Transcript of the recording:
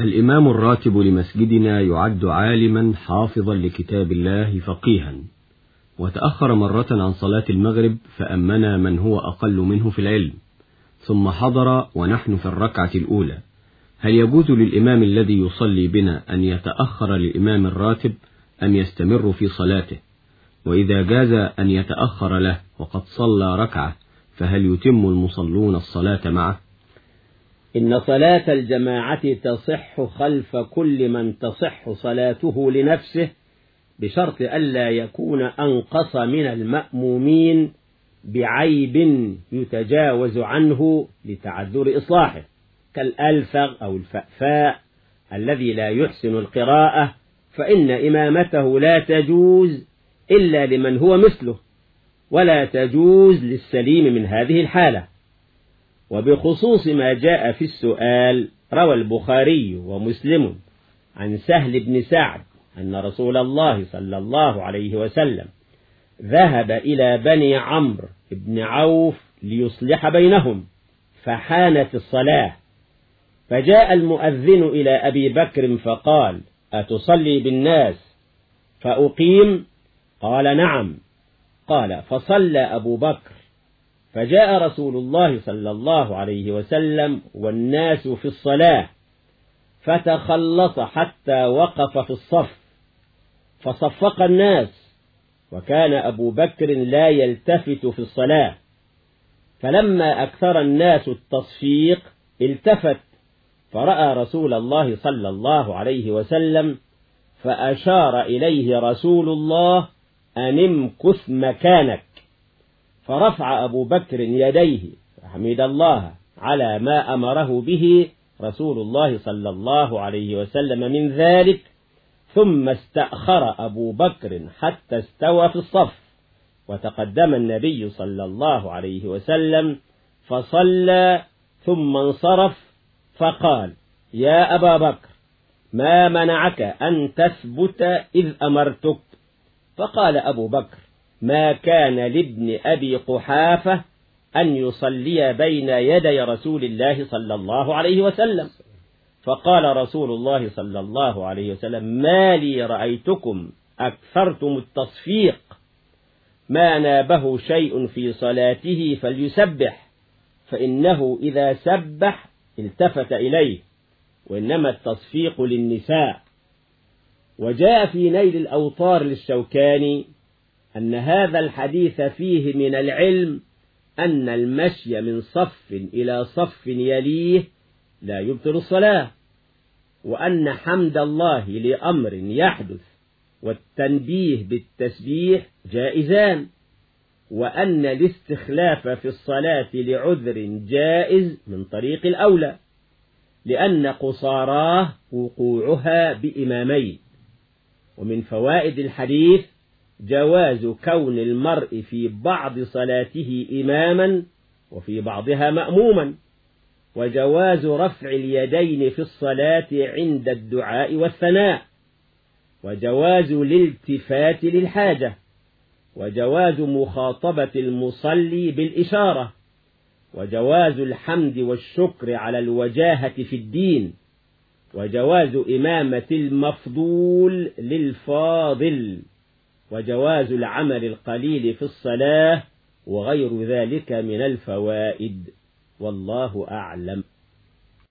الإمام الراتب لمسجدنا يعد عالما حافظا لكتاب الله فقيها. وتأخر مرة عن صلاة المغرب فأمنا من هو أقل منه في العلم. ثم حضر ونحن في الركعة الأولى. هل يجوز للإمام الذي يصلي بنا أن يتأخر للإمام الراتب أم يستمر في صلاته؟ وإذا جاز أن يتأخر له وقد صلى ركعة فهل يتم المصلون الصلاة معه؟ إن صلاة الجماعة تصح خلف كل من تصح صلاته لنفسه بشرط ألا يكون أنقص من المأمومين بعيب يتجاوز عنه لتعذر إصلاحه كالألفغ أو الفأفاء الذي لا يحسن القراءة فإن إمامته لا تجوز إلا لمن هو مثله ولا تجوز للسليم من هذه الحالة. وبخصوص ما جاء في السؤال روى البخاري ومسلم عن سهل بن سعد أن رسول الله صلى الله عليه وسلم ذهب إلى بني عمرو بن عوف ليصلح بينهم فحانت الصلاة. فجاء المؤذن إلى أبي بكر فقال أتصلي بالناس؟ فأقيم قال نعم. قال فصلى أبو بكر. فجاء رسول الله صلى الله عليه وسلم والناس في الصلاة فتخلص حتى وقف في الصف فصفق الناس وكان أبو بكر لا يلتفت في الصلاة. فلما أكثر الناس التصفيق التفت فرأى رسول الله صلى الله عليه وسلم فأشار إليه رسول الله أن امكث مكانك. فرفع أبو بكر يديه فحمد الله على ما أمره به رسول الله صلى الله عليه وسلم من ذلك ثم استأخر أبو بكر حتى استوى في الصف وتقدم النبي صلى الله عليه وسلم فصلى ثم انصرف فقال يا أبا بكر ما منعك أن تثبت إذ أمرتك؟ فقال أبو بكر ما كان لابن أبي قحافة أن يصلي بين يدي رسول الله صلى الله عليه وسلم. فقال رسول الله صلى الله عليه وسلم ما لي رأيتكم أكثرتم التصفيق. ما نابه شيء في صلاته فليسبح فإنه إذا سبح التفت إليه وإنما التصفيق للنساء. وجاء في نيل الأوطار للشوكاني أن هذا الحديث فيه من العلم أن المشي من صف إلى صف يليه لا يبطل الصلاة وأن حمد الله لأمر يحدث والتنبيه بالتسبيح جائزان وأن الاستخلاف في الصلاة لعذر جائز من طريق الأولى لأن قصاراه وقوعها بإمامين ومن فوائد الحديث جواز كون المرء في بعض صلاته إماما وفي بعضها مأموما وجواز رفع اليدين في الصلاة عند الدعاء والثناء وجواز الالتفات للحاجة وجواز مخاطبة المصلي بالإشارة وجواز الحمد والشكر على الوجاهة في الدين وجواز إمامة المفضول للفاضل. وجواز العمل القليل في الصلاة وغير ذلك من الفوائد. والله أعلم.